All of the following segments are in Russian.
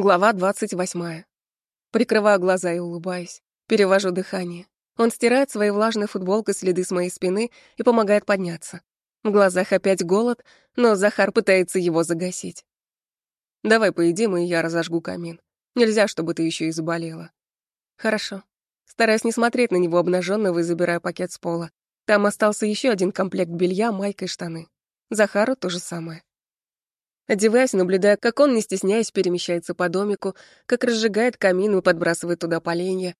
Глава двадцать восьмая. Прикрываю глаза и улыбаюсь. Перевожу дыхание. Он стирает своей влажной футболкой следы с моей спины и помогает подняться. В глазах опять голод, но Захар пытается его загасить. «Давай поедим, и я разожгу камин. Нельзя, чтобы ты еще и заболела». «Хорошо». Стараясь не смотреть на него обнаженного и забираю пакет с пола. Там остался еще один комплект белья, майка и штаны. Захару то же самое. Одеваясь, наблюдая, как он, не стесняясь, перемещается по домику, как разжигает камин и подбрасывает туда поленья.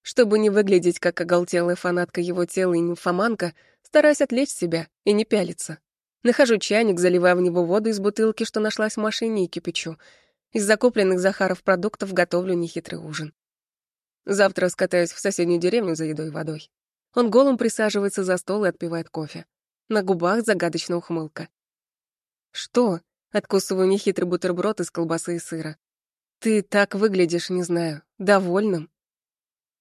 Чтобы не выглядеть как оголтелая фанатка его тела и нимфоманка, стараюсь отвлечь себя и не пялиться. Нахожу чайник, заливаю в него воду из бутылки, что нашлась в машине, и кипячу. Из закупленных Захаров продуктов готовлю нехитрый ужин. Завтра скатаюсь в соседнюю деревню за едой и водой. Он голым присаживается за стол и отпивает кофе. На губах загадочная ухмылка. «Что?» Откусываю нехитрый бутерброд из колбасы и сыра. Ты так выглядишь, не знаю, довольным.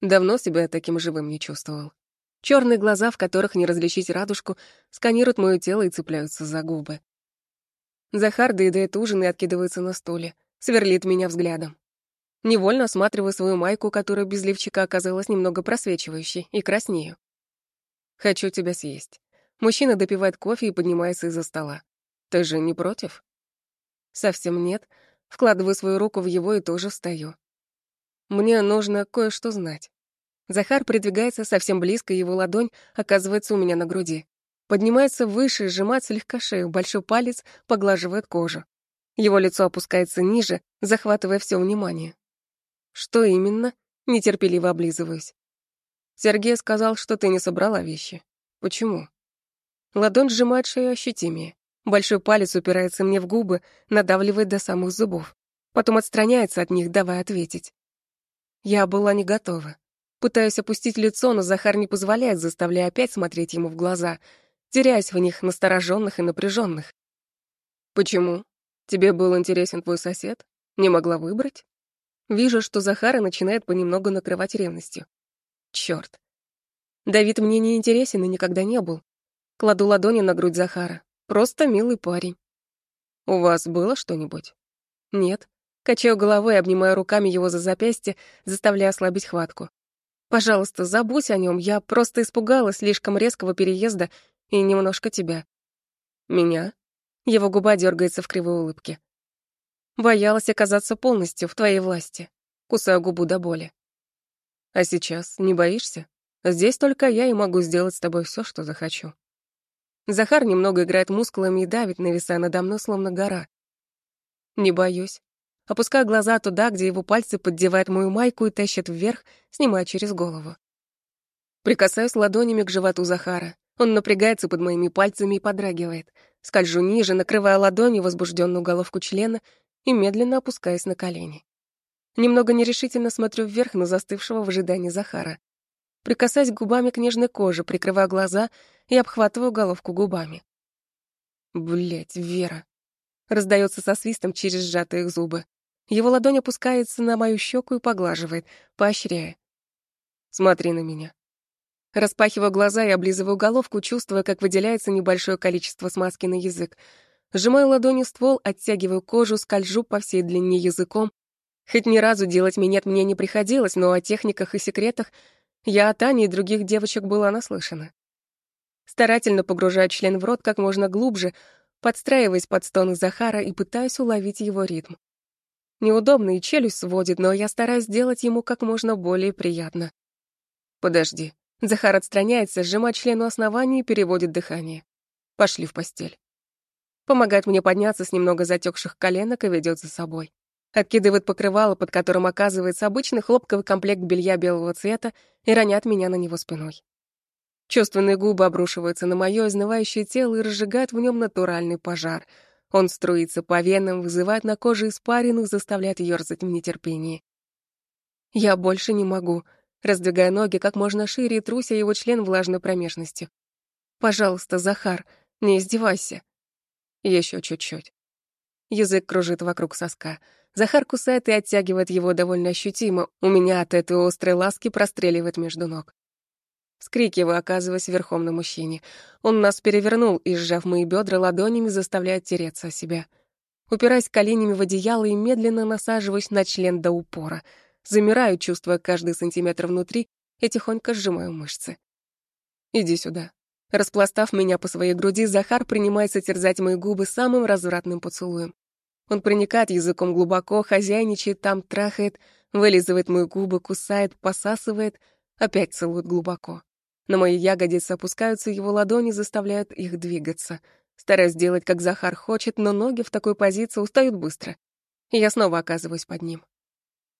Давно себя таким живым не чувствовал. Черные глаза, в которых не различить радужку, сканируют мое тело и цепляются за губы. Захар доедает ужин и откидывается на стуле, сверлит меня взглядом. Невольно осматриваю свою майку, которая без лифчика оказалась немного просвечивающей, и краснею. «Хочу тебя съесть». Мужчина допивает кофе и поднимается из-за стола. «Ты же не против?» Совсем нет. Вкладываю свою руку в его и тоже встаю. Мне нужно кое-что знать. Захар придвигается совсем близко, его ладонь оказывается у меня на груди. Поднимается выше, сжимает слегка шею, большой палец поглаживает кожу. Его лицо опускается ниже, захватывая все внимание. Что именно? Нетерпеливо облизываюсь. Сергей сказал, что ты не собрала вещи. Почему? Ладонь сжимает шею ощутимее. Большой палец упирается мне в губы, надавливает до самых зубов. Потом отстраняется от них, давая ответить. Я была не готова. Пытаюсь опустить лицо, но Захар не позволяет, заставляя опять смотреть ему в глаза, теряясь в них настороженных и напряженных. «Почему? Тебе был интересен твой сосед? Не могла выбрать?» Вижу, что Захара начинает понемногу накрывать ревностью. Чёрт. Давид мне не интересен и никогда не был. Кладу ладони на грудь Захара. Просто милый парень. У вас было что-нибудь? Нет. Качаю головой и обнимаю руками его за запястье, заставляя ослабить хватку. Пожалуйста, забудь о нем. Я просто испугалась слишком резкого переезда и немножко тебя. Меня? Его губа дергается в кривой улыбке. Боялась оказаться полностью в твоей власти. Кусаю губу до боли. А сейчас не боишься? Здесь только я и могу сделать с тобой все, что захочу. Захар немного играет мускулами и давит, нависая надо мной, словно гора. Не боюсь. Опускаю глаза туда, где его пальцы поддевают мою майку и тащат вверх, снимая через голову. Прикасаюсь ладонями к животу Захара. Он напрягается под моими пальцами и подрагивает. Скольжу ниже, накрывая ладонью возбужденную головку члена и медленно опускаюсь на колени. Немного нерешительно смотрю вверх на застывшего в ожидании Захара. Прикасаясь губами к нежной коже, прикрываю глаза и обхватываю головку губами. Блять, Вера. Раздается со свистом через сжатые зубы. Его ладонь опускается на мою щеку и поглаживает, поощряя. Смотри на меня. Распахиваю глаза и облизываю головку, чувствуя, как выделяется небольшое количество смазки на язык. Сжимаю ладонью ствол, оттягиваю кожу, скольжу по всей длине языком. Хоть ни разу делать минет мне не приходилось, но о техниках и секретах я от Ани и других девочек была наслышана. Старательно погружаю член в рот как можно глубже, подстраиваясь под стоны Захара и пытаюсь уловить его ритм. Неудобно и челюсть сводит, но я стараюсь сделать ему как можно более приятно. Подожди. Захар отстраняется, сжимает член у основания и переводит дыхание. Пошли в постель. Помогает мне подняться с немного затекших коленок и ведет за собой. Откидывает покрывало, под которым оказывается обычный хлопковый комплект белья белого цвета, и ронят меня на него спиной. Чувственные губы обрушиваются на мое изнывающее тело и разжигают в нем натуральный пожар. Он струится по венам, вызывает на коже испарину, заставляет ерзать в нетерпении. Я больше не могу, раздвигая ноги как можно шире и труся его член влажной промежностью. Пожалуйста, Захар, не издевайся. Еще чуть-чуть. Язык кружит вокруг соска. Захар кусает и оттягивает его довольно ощутимо. У меня от этой острой ласки простреливает между ног. Вскрикиваю, оказываясь верхом на мужчине. Он нас перевернул и, сжав мои бедра ладонями, заставляет тереться о себя. упираясь коленями в одеяло и медленно насаживаюсь на член до упора. Замираю, чувствуя каждый сантиметр внутри, и тихонько сжимаю мышцы. «Иди сюда». Распластав меня по своей груди, Захар принимается терзать мои губы самым развратным поцелуем. Он проникает языком глубоко, хозяйничает там, трахает, вылизывает мои губы, кусает, посасывает, опять целует глубоко. На мои ягодицы опускаются его ладони, заставляют их двигаться. Стараюсь сделать, как Захар хочет, но ноги в такой позиции устают быстро. И я снова оказываюсь под ним.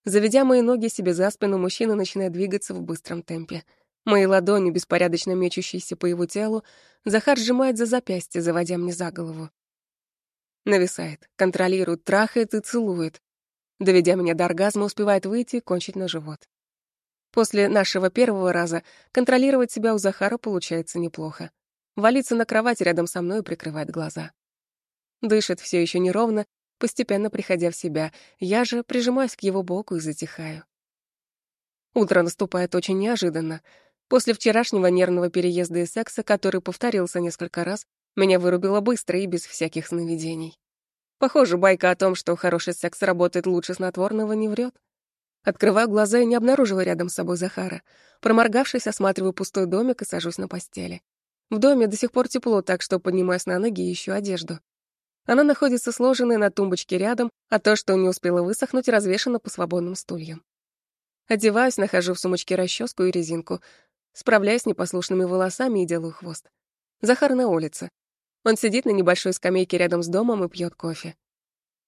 Заведя мои ноги себе за спину, мужчина начинает двигаться в быстром темпе. Мои ладони, беспорядочно мечущиеся по его телу, Захар сжимает за запястье, заводя мне за голову. Нависает, контролирует, трахает и целует. Доведя меня до оргазма, успевает выйти и кончить на живот. После нашего первого раза контролировать себя у Захара получается неплохо. Валится на кровать рядом со мной и прикрывает глаза. Дышит все еще неровно, постепенно приходя в себя. Я же прижимаюсь к его боку и затихаю. Утро наступает очень неожиданно. После вчерашнего нервного переезда и секса, который повторился несколько раз, меня вырубило быстро и без всяких сновидений. Похоже, байка о том, что хороший секс работает лучше снотворного, не врет. Открываю глаза и не обнаруживаю рядом с собой Захара. Проморгавшись, осматриваю пустой домик и сажусь на постели. В доме до сих пор тепло, так что поднимаюсь на ноги и ищу одежду. Она находится сложенной на тумбочке рядом, а то, что не успела высохнуть, развешано по свободным стульям. Одеваюсь, нахожу в сумочке расческу и резинку, справляюсь с непослушными волосами и делаю хвост. Захар на улице. Он сидит на небольшой скамейке рядом с домом и пьет кофе.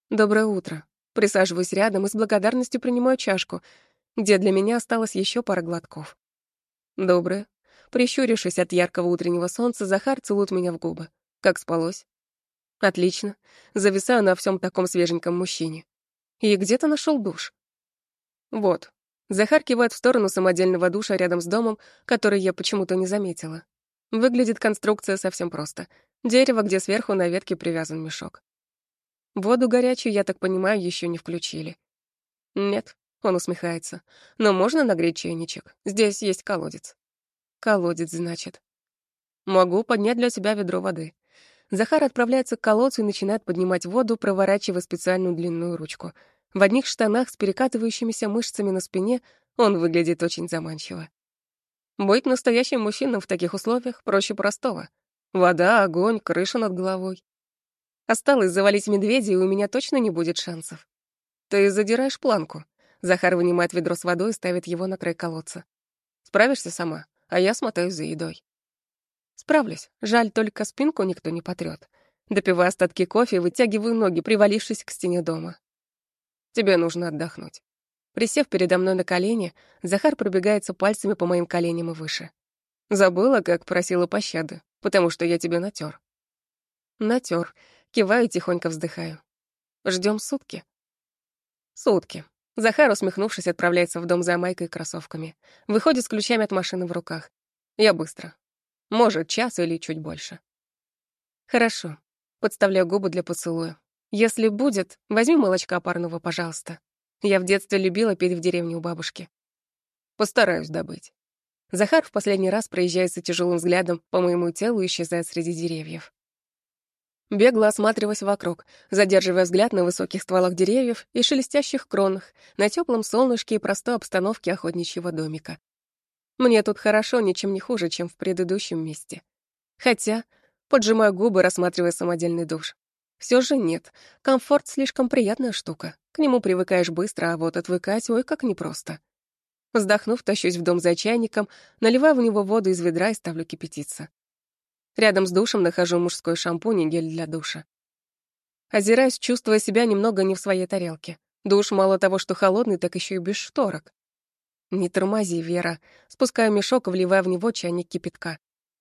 «Доброе утро». Присаживаюсь рядом и с благодарностью принимаю чашку, где для меня осталось еще пара глотков. «Доброе». Прищурившись от яркого утреннего солнца, Захар целует меня в губы. Как спалось? Отлично. Зависаю на всем таком свеженьком мужчине. И где то нашел душ? Вот. Захар кивает в сторону самодельного душа рядом с домом, который я почему-то не заметила. Выглядит конструкция совсем просто. Дерево, где сверху на ветке привязан мешок. Воду горячую, я так понимаю, еще не включили. Нет, он усмехается. Но можно нагреть чайничек? Здесь есть колодец. Колодец, значит. Могу поднять для тебя ведро воды. Захар отправляется к колодцу и начинает поднимать воду, проворачивая специальную длинную ручку. В одних штанах с перекатывающимися мышцами на спине он выглядит очень заманчиво. Быть настоящим мужчиной в таких условиях проще простого. Вода, огонь, крыша над головой. Осталось завалить медведя, и у меня точно не будет шансов. Ты задираешь планку. Захар вынимает ведро с водой и ставит его на край колодца. Справишься сама, а я смотаюсь за едой. Справлюсь. Жаль, только спинку никто не потрёт. Допиваю остатки кофе вытягиваю ноги, привалившись к стене дома. Тебе нужно отдохнуть. Присев передо мной на колени, Захар пробегается пальцами по моим коленям и выше. Забыла, как просила пощады, потому что я тебе натер. Натер. Киваю и тихонько вздыхаю. Ждем сутки. Сутки. Захар, усмехнувшись, отправляется в дом за майкой и кроссовками. Выходит с ключами от машины в руках. Я быстро. Может, час или чуть больше. Хорошо. Подставляю губы для поцелуя. Если будет, возьми молочка парного, пожалуйста. Я в детстве любила пить в деревне у бабушки. Постараюсь добыть. Захар в последний раз проезжается тяжелым взглядом по моему телу и исчезает среди деревьев. Бегло осматриваясь вокруг, задерживая взгляд на высоких стволах деревьев и шелестящих кронах, на теплом солнышке и простой обстановке охотничьего домика. Мне тут хорошо, ничем не хуже, чем в предыдущем месте. Хотя, поджимаю губы, рассматривая самодельный душ. Все же нет. Комфорт слишком приятная штука. К нему привыкаешь быстро, а вот отвыкать, ой, как непросто. Вздохнув, тащусь в дом за чайником, наливаю в него воду из ведра и ставлю кипятиться. Рядом с душем нахожу мужской шампунь и гель для душа. Озираюсь, чувствуя себя немного не в своей тарелке. Душ мало того, что холодный, так еще и без шторок. Не тормози, Вера. Спускаю мешок, вливая в него чайник кипятка.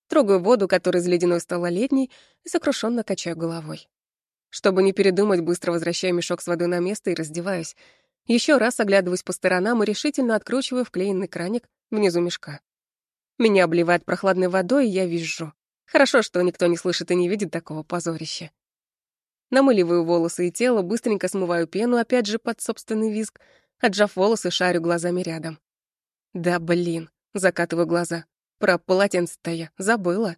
Трогаю воду, которая из ледяной стала летней, и сокрушенно качаю головой. Чтобы не передумать, быстро возвращаю мешок с водой на место и раздеваюсь. Еще раз оглядываюсь по сторонам и решительно откручиваю вклеенный краник внизу мешка. Меня обливает прохладной водой, и я визжу. Хорошо, что никто не слышит и не видит такого позорища. Намыливаю волосы и тело, быстренько смываю пену, опять же под собственный визг, отжав волосы, шарю глазами рядом. Да блин, закатываю глаза. Про полотенце-то я забыла.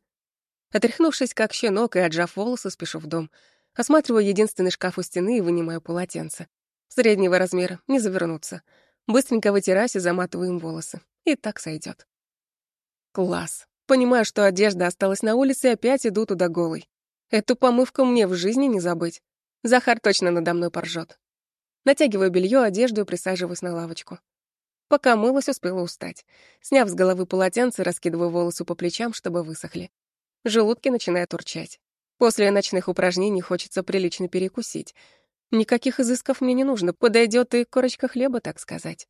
Отряхнувшись как щенок и отжав волосы, спешу в дом — Осматриваю единственный шкаф у стены и вынимаю полотенце. Среднего размера, не завернуться. Быстренько вытираюсь и заматываю им волосы. И так сойдет. Класс. Понимаю, что одежда осталась на улице, и опять иду туда голой. Эту помывку мне в жизни не забыть. Захар точно надо мной поржет. Натягиваю белье, одежду и присаживаюсь на лавочку. Пока мылась, успела устать. Сняв с головы полотенце, раскидываю волосы по плечам, чтобы высохли. Желудки начинают урчать. После ночных упражнений хочется прилично перекусить. Никаких изысков мне не нужно, подойдет и корочка хлеба, так сказать.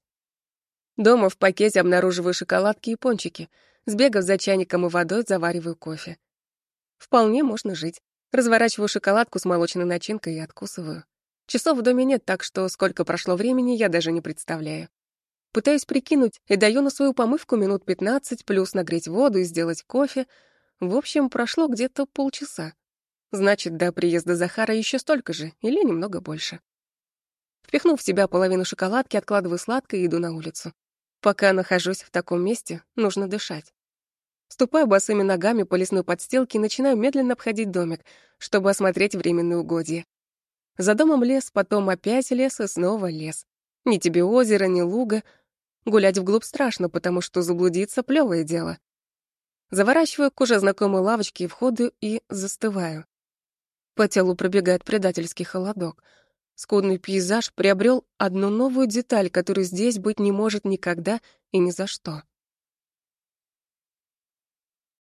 Дома в пакете обнаруживаю шоколадки и пончики. Сбегав за чайником и водой, завариваю кофе. Вполне можно жить. Разворачиваю шоколадку с молочной начинкой и откусываю. Часов в доме нет, так что сколько прошло времени, я даже не представляю. Пытаюсь прикинуть и даю на свою помывку минут 15, плюс нагреть воду и сделать кофе. В общем, прошло где-то полчаса. Значит, до приезда Захара еще столько же, или немного больше. Впихнув в себя половину шоколадки, откладываю сладкое и иду на улицу. Пока нахожусь в таком месте, нужно дышать. Ступаю босыми ногами по лесной подстилке и начинаю медленно обходить домик, чтобы осмотреть временные угодья. За домом лес, потом опять лес и снова лес. Ни тебе озера, ни луга. Гулять вглубь страшно, потому что заблудиться — плевое дело. Заворачиваю к уже знакомой лавочке и входу и застываю. По телу пробегает предательский холодок. Скудный пейзаж приобрел одну новую деталь, которую здесь быть не может никогда и ни за что.